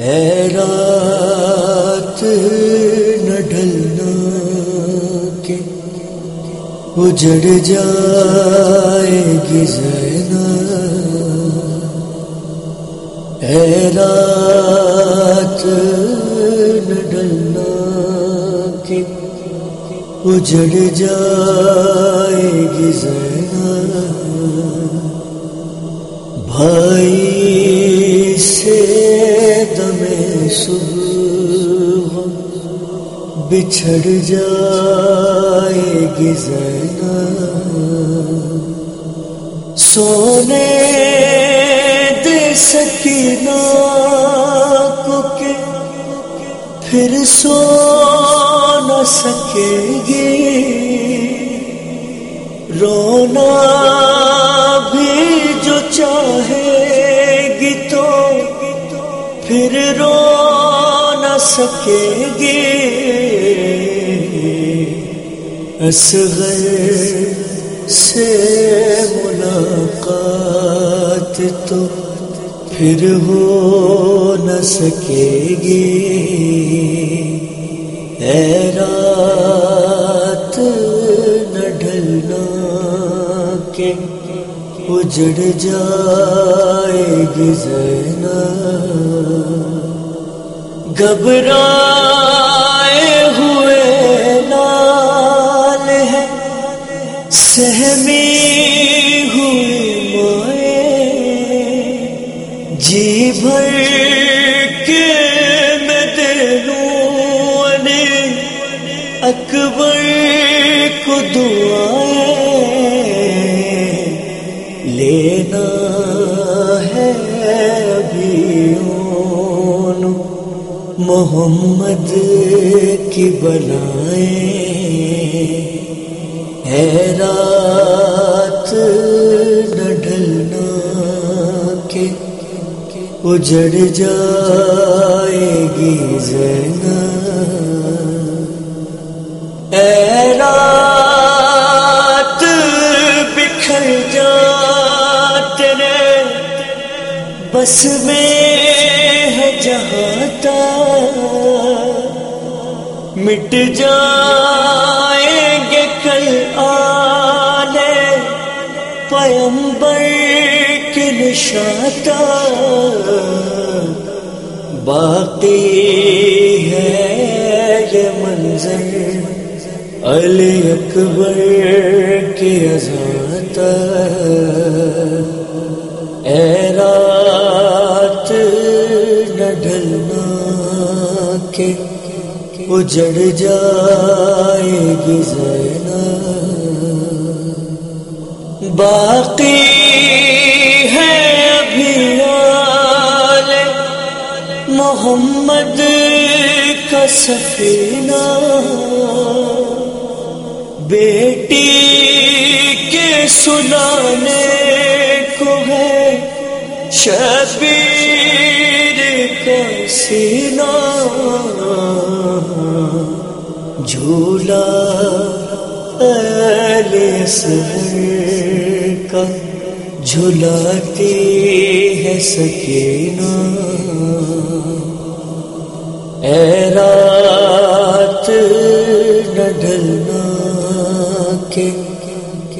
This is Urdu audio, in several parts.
اے رات نہ ڈھلنا کے اجڑ جائے گی زینا۔ اے رات نہ ڈھلنا کے اجڑ جائے گی زینا۔ بھائی بچھڑ جائے گی زینا سونے دے سکینہ کو کہ پھر سو نہ سکے گی۔ رونا بھی جو چاہے گی تو پھر رو نہ سکے گی۔ اصغر سے ملاقات تو پھر ہو نہ سکے گی۔ اے رات نہ ڈھلنا کے اجڑ جائے گی زینا گھبرائے سہمی ہوئی مائیں جی بھر کے میں دلوں اکبر کو دعائیں۔ لینا ہے ابھی محمد کی بلائیں۔ رات نہ ڈھلنا کے اجڑ جائے گی زینا۔ اے رات بکھر جا تیرے، بس میں ہے جہاں مٹ جائیں گے کل پیمبر کے نشاتا باقی ہے یہ منظر علی اکبر کی ازاتا اے رات نہ ڈھلنا کے اجڑ جائے گی زینا باقی ہے ابھی آل محمد کا سفینہ۔ بیٹی کے سنانے کو ہے شبیر کا سینہ۔ جھولا سہر۔ کا جھلاتی ہے سکینہ۔ اے رات نہ ڈھلنا کے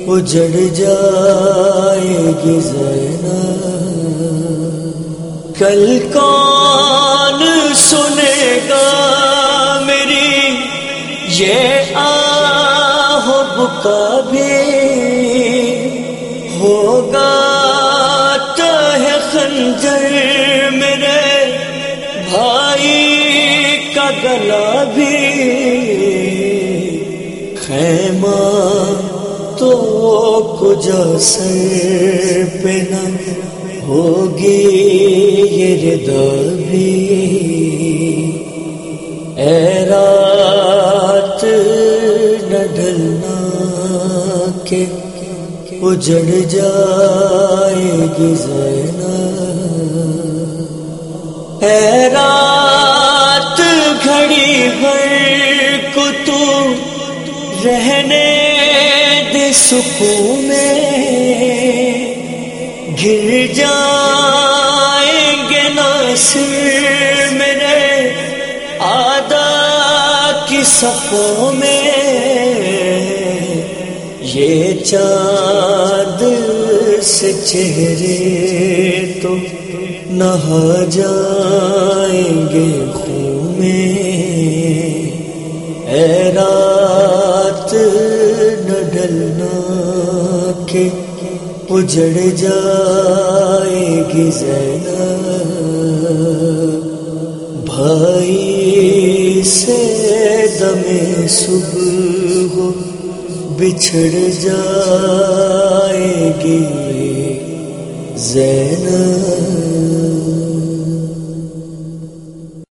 اجڑ جائے گی زینا کل کون سنے ہوگا تو ہے خنجر میرے بھائی کا گلا بھی خیمہ تو کجا سر پہ نہ ہوگی یہ ردا بھی جڑ جائے گی زین رات گھڑی بھر کو تو رہنے دے سکون میں گر جائیں گے ناصر میرے آدھا کی صفوں میں۔ یہ چاند سے چہرے تو نہا جائیں گے خون میں اے رات نہ ڈلنا کے اجڑ جائے گی زینب۔ بھائی سے دم صبح ہو بچھڑ جائے گی زینب۔